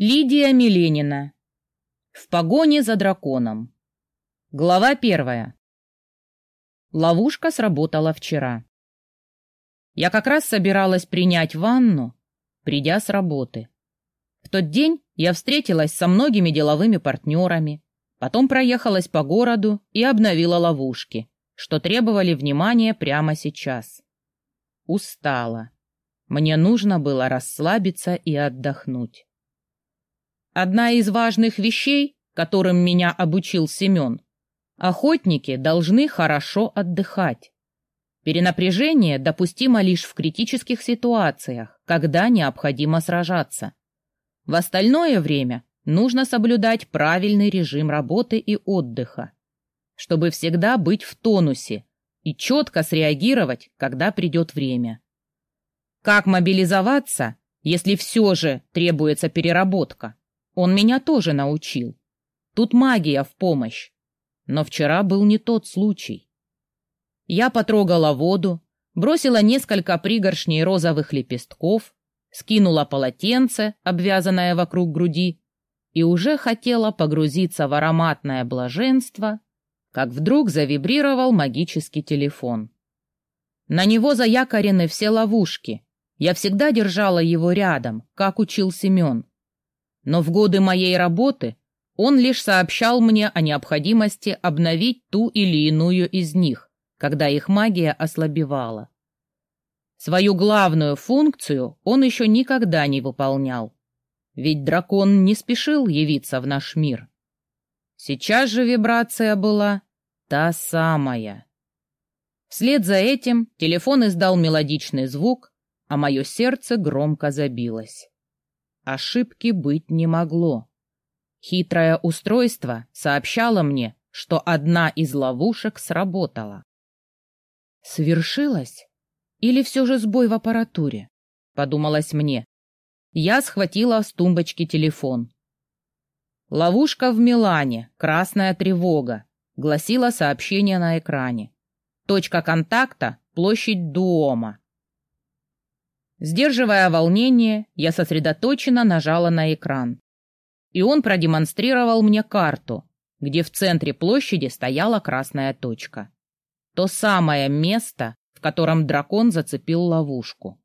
Лидия Миленина. В погоне за драконом. Глава первая. Ловушка сработала вчера. Я как раз собиралась принять ванну, придя с работы. В тот день я встретилась со многими деловыми партнерами, потом проехалась по городу и обновила ловушки, что требовали внимания прямо сейчас. Устала. Мне нужно было расслабиться и отдохнуть. Одна из важных вещей, которым меня обучил Семен, охотники должны хорошо отдыхать. Перенапряжение допустимо лишь в критических ситуациях, когда необходимо сражаться. В остальное время нужно соблюдать правильный режим работы и отдыха, чтобы всегда быть в тонусе и четко среагировать, когда придет время. Как мобилизоваться, если все же требуется переработка? Он меня тоже научил. Тут магия в помощь. Но вчера был не тот случай. Я потрогала воду, бросила несколько пригоршней розовых лепестков, скинула полотенце, обвязанное вокруг груди, и уже хотела погрузиться в ароматное блаженство, как вдруг завибрировал магический телефон. На него заякорены все ловушки. Я всегда держала его рядом, как учил Семен но в годы моей работы он лишь сообщал мне о необходимости обновить ту или иную из них, когда их магия ослабевала. Свою главную функцию он еще никогда не выполнял, ведь дракон не спешил явиться в наш мир. Сейчас же вибрация была та самая. Вслед за этим телефон издал мелодичный звук, а мое сердце громко забилось. Ошибки быть не могло. Хитрое устройство сообщало мне, что одна из ловушек сработала. Свершилось? Или все же сбой в аппаратуре? Подумалось мне. Я схватила с тумбочки телефон. «Ловушка в Милане. Красная тревога», — гласило сообщение на экране. «Точка контакта. Площадь Дуома. Сдерживая волнение, я сосредоточенно нажала на экран. И он продемонстрировал мне карту, где в центре площади стояла красная точка. То самое место, в котором дракон зацепил ловушку.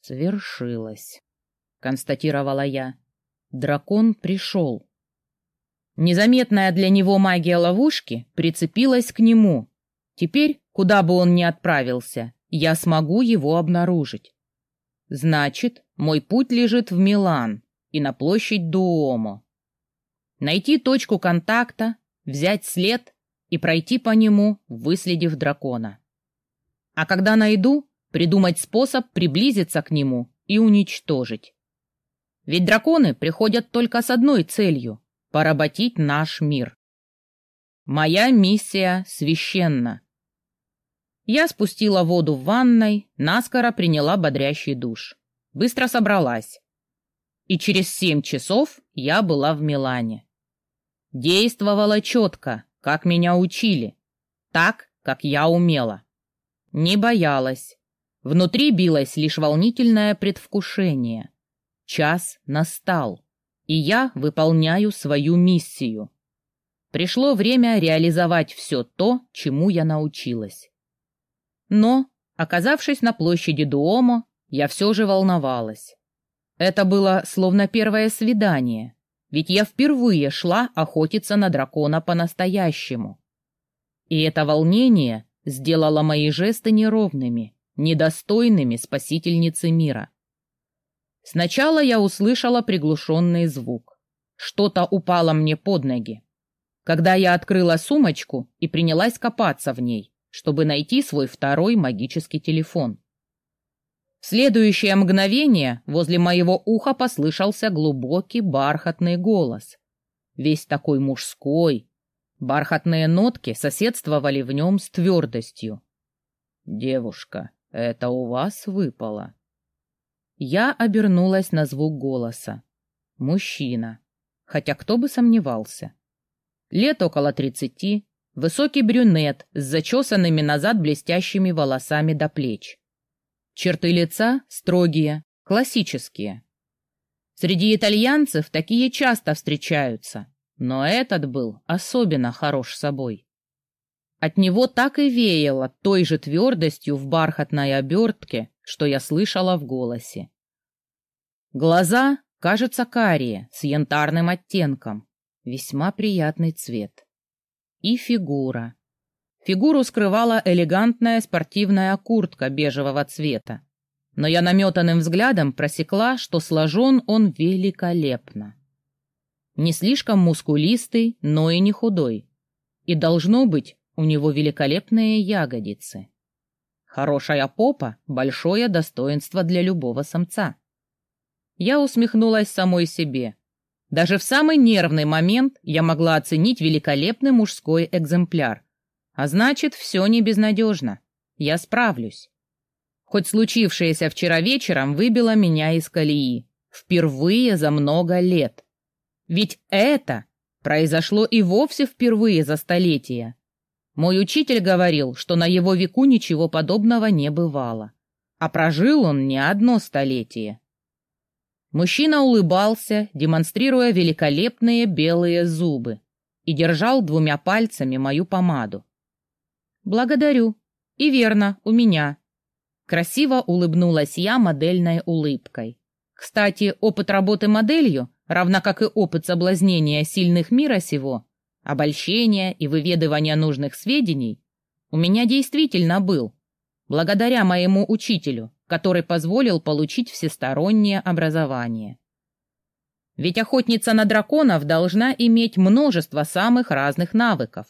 «Свершилось», — констатировала я. Дракон пришел. Незаметная для него магия ловушки прицепилась к нему. Теперь, куда бы он ни отправился, я смогу его обнаружить. Значит, мой путь лежит в Милан и на площадь Дуомо. Найти точку контакта, взять след и пройти по нему, выследив дракона. А когда найду, придумать способ приблизиться к нему и уничтожить. Ведь драконы приходят только с одной целью — поработить наш мир. Моя миссия священна. Я спустила воду в ванной, наскоро приняла бодрящий душ. Быстро собралась. И через семь часов я была в Милане. Действовала четко, как меня учили. Так, как я умела. Не боялась. Внутри билось лишь волнительное предвкушение. Час настал, и я выполняю свою миссию. Пришло время реализовать все то, чему я научилась. Но, оказавшись на площади Дуомо, я все же волновалась. Это было словно первое свидание, ведь я впервые шла охотиться на дракона по-настоящему. И это волнение сделало мои жесты неровными, недостойными спасительницы мира. Сначала я услышала приглушенный звук. Что-то упало мне под ноги. Когда я открыла сумочку и принялась копаться в ней, чтобы найти свой второй магический телефон. В следующее мгновение возле моего уха послышался глубокий бархатный голос. Весь такой мужской. Бархатные нотки соседствовали в нем с твердостью. «Девушка, это у вас выпало?» Я обернулась на звук голоса. Мужчина. Хотя кто бы сомневался. Лет около тридцати, Высокий брюнет с зачесанными назад блестящими волосами до плеч. Черты лица строгие, классические. Среди итальянцев такие часто встречаются, но этот был особенно хорош собой. От него так и веяло той же твердостью в бархатной обертке, что я слышала в голосе. Глаза, кажется, карие, с янтарным оттенком. Весьма приятный цвет. И фигура. Фигуру скрывала элегантная спортивная куртка бежевого цвета. Но я наметанным взглядом просекла, что сложен он великолепно. Не слишком мускулистый, но и не худой. И должно быть, у него великолепные ягодицы. Хорошая попа — большое достоинство для любого самца. Я усмехнулась самой себе. Даже в самый нервный момент я могла оценить великолепный мужской экземпляр. А значит, все не безнадежно. Я справлюсь. Хоть случившееся вчера вечером выбило меня из колеи. Впервые за много лет. Ведь это произошло и вовсе впервые за столетия. Мой учитель говорил, что на его веку ничего подобного не бывало. А прожил он не одно столетие. Мужчина улыбался, демонстрируя великолепные белые зубы, и держал двумя пальцами мою помаду. «Благодарю. И верно, у меня. Красиво улыбнулась я модельной улыбкой. Кстати, опыт работы моделью, равно как и опыт соблазнения сильных мира сего, обольщения и выведывания нужных сведений, у меня действительно был, благодаря моему учителю, который позволил получить всестороннее образование. Ведь охотница на драконов должна иметь множество самых разных навыков.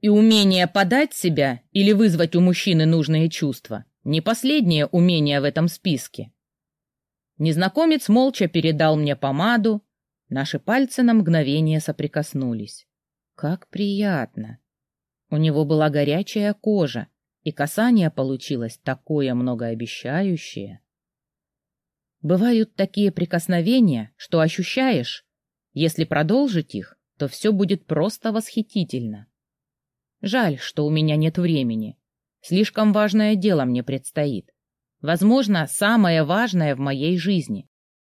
И умение подать себя или вызвать у мужчины нужные чувства не последнее умение в этом списке. Незнакомец молча передал мне помаду, наши пальцы на мгновение соприкоснулись. Как приятно! У него была горячая кожа, и касание получилось такое многообещающее. Бывают такие прикосновения, что ощущаешь, если продолжить их, то все будет просто восхитительно. Жаль, что у меня нет времени. Слишком важное дело мне предстоит. Возможно, самое важное в моей жизни.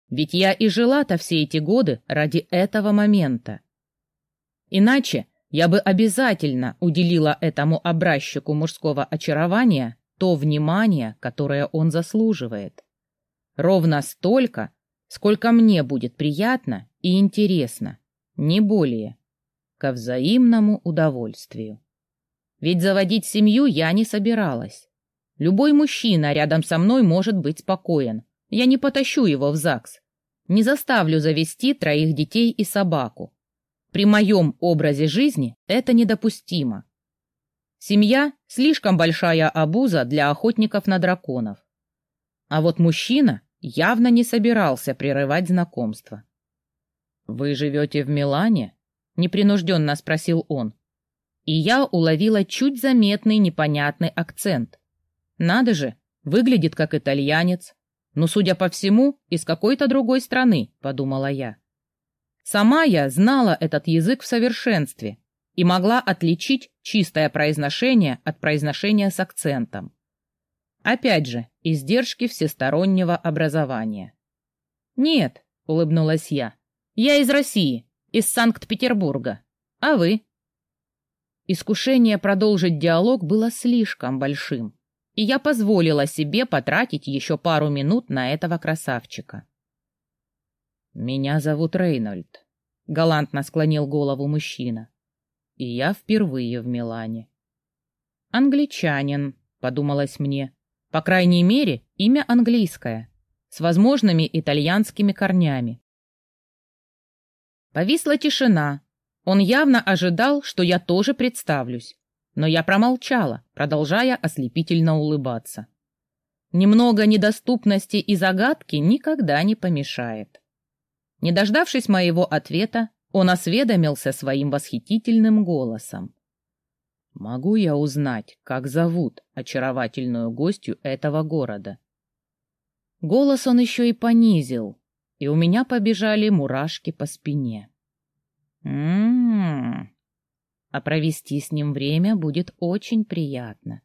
Ведь я и жила-то все эти годы ради этого момента. Иначе я бы обязательно уделила этому образчику мужского очарования то внимание, которое он заслуживает. Ровно столько, сколько мне будет приятно и интересно, не более, ко взаимному удовольствию. Ведь заводить семью я не собиралась. Любой мужчина рядом со мной может быть спокоен. Я не потащу его в ЗАГС. Не заставлю завести троих детей и собаку. При моем образе жизни это недопустимо. Семья – слишком большая обуза для охотников на драконов. А вот мужчина явно не собирался прерывать знакомство. «Вы живете в Милане?» – непринужденно спросил он и я уловила чуть заметный непонятный акцент. Надо же, выглядит как итальянец. Но, судя по всему, из какой-то другой страны, подумала я. Сама я знала этот язык в совершенстве и могла отличить чистое произношение от произношения с акцентом. Опять же, издержки всестороннего образования. «Нет», — улыбнулась я, — «я из России, из Санкт-Петербурга. А вы?» Искушение продолжить диалог было слишком большим, и я позволила себе потратить еще пару минут на этого красавчика. «Меня зовут Рейнольд», — галантно склонил голову мужчина. «И я впервые в Милане». «Англичанин», — подумалось мне. «По крайней мере, имя английское, с возможными итальянскими корнями». Повисла тишина, он явно ожидал, что я тоже представлюсь, но я промолчала, продолжая ослепительно улыбаться. Немного недоступности и загадки никогда не помешает. Не дождавшись моего ответа, он осведомился своим восхитительным голосом. «Могу я узнать, как зовут очаровательную гостью этого города?» Голос он еще и понизил, и у меня побежали мурашки по спине. М-м. А провести с ним время будет очень приятно.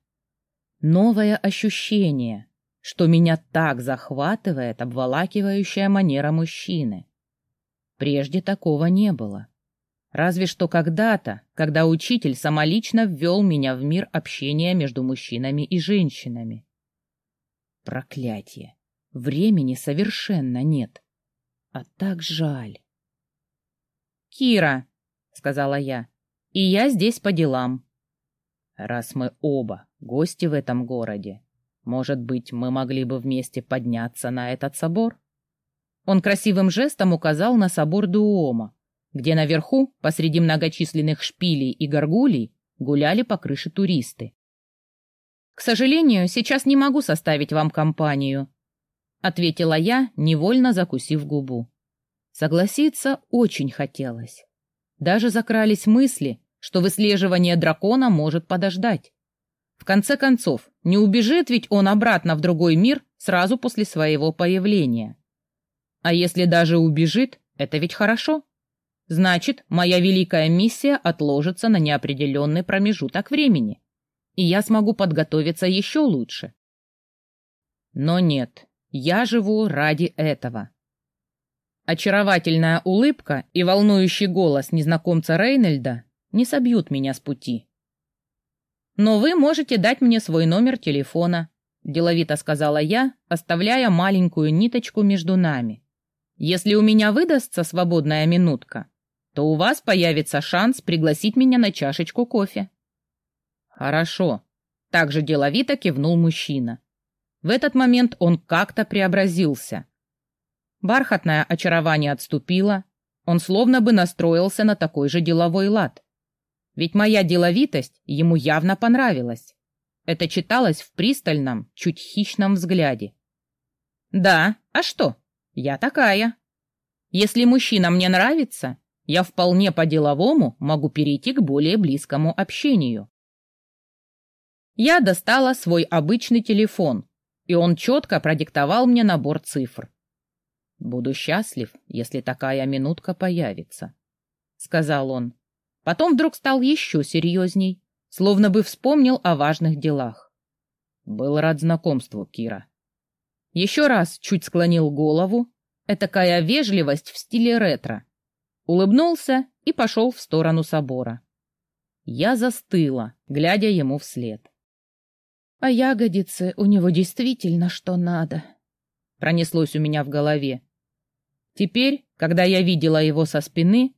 Новое ощущение, что меня так захватывает обволакивающая манера мужчины. Прежде такого не было. Разве что когда-то, когда учитель самолично ввел меня в мир общения между мужчинами и женщинами. Проклятие! Времени совершенно нет. А так жаль. «Кира», — сказала я, — «и я здесь по делам». «Раз мы оба гости в этом городе, может быть, мы могли бы вместе подняться на этот собор?» Он красивым жестом указал на собор Дуома, где наверху, посреди многочисленных шпилей и горгулей, гуляли по крыше туристы. «К сожалению, сейчас не могу составить вам компанию», — ответила я, невольно закусив губу. Согласиться очень хотелось. Даже закрались мысли, что выслеживание дракона может подождать. В конце концов, не убежит ведь он обратно в другой мир сразу после своего появления. А если даже убежит, это ведь хорошо. Значит, моя великая миссия отложится на неопределенный промежуток времени, и я смогу подготовиться еще лучше. Но нет, я живу ради этого. Очаровательная улыбка и волнующий голос незнакомца Рейнольда не собьют меня с пути. «Но вы можете дать мне свой номер телефона», — деловито сказала я, оставляя маленькую ниточку между нами. «Если у меня выдастся свободная минутка, то у вас появится шанс пригласить меня на чашечку кофе. Хорошо, также деловито кивнул мужчина. В этот момент он как-то преобразился. Бархатное очарование отступило, он словно бы настроился на такой же деловой лад. Ведь моя деловитость ему явно понравилась. Это читалось в пристальном, чуть хищном взгляде. Да, а что? Я такая. Если мужчина мне нравится, я вполне по-деловому могу перейти к более близкому общению. Я достала свой обычный телефон, и он четко продиктовал мне набор цифр. «Буду счастлив, если такая минутка появится», — сказал он. Потом вдруг стал еще серьезней, словно бы вспомнил о важных делах. «Был рад знакомству, Кира». Еще раз чуть склонил голову, этакая вежливость в стиле ретро, улыбнулся и пошел в сторону собора. Я застыла, глядя ему вслед. А ягодицы у него действительно что надо. Пронеслось у меня в голове. Теперь, когда я видела его со спины,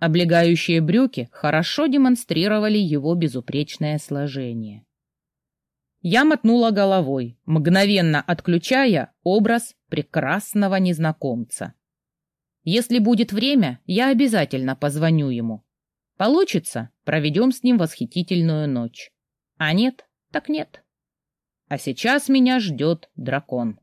облегающие брюки хорошо демонстрировали его безупречное сложение. Я мотнула головой, мгновенно отключая образ прекрасного незнакомца. Если будет время, я обязательно позвоню ему. Получится, проведем с ним восхитительную ночь. А нет, так нет. А сейчас меня ждет дракон.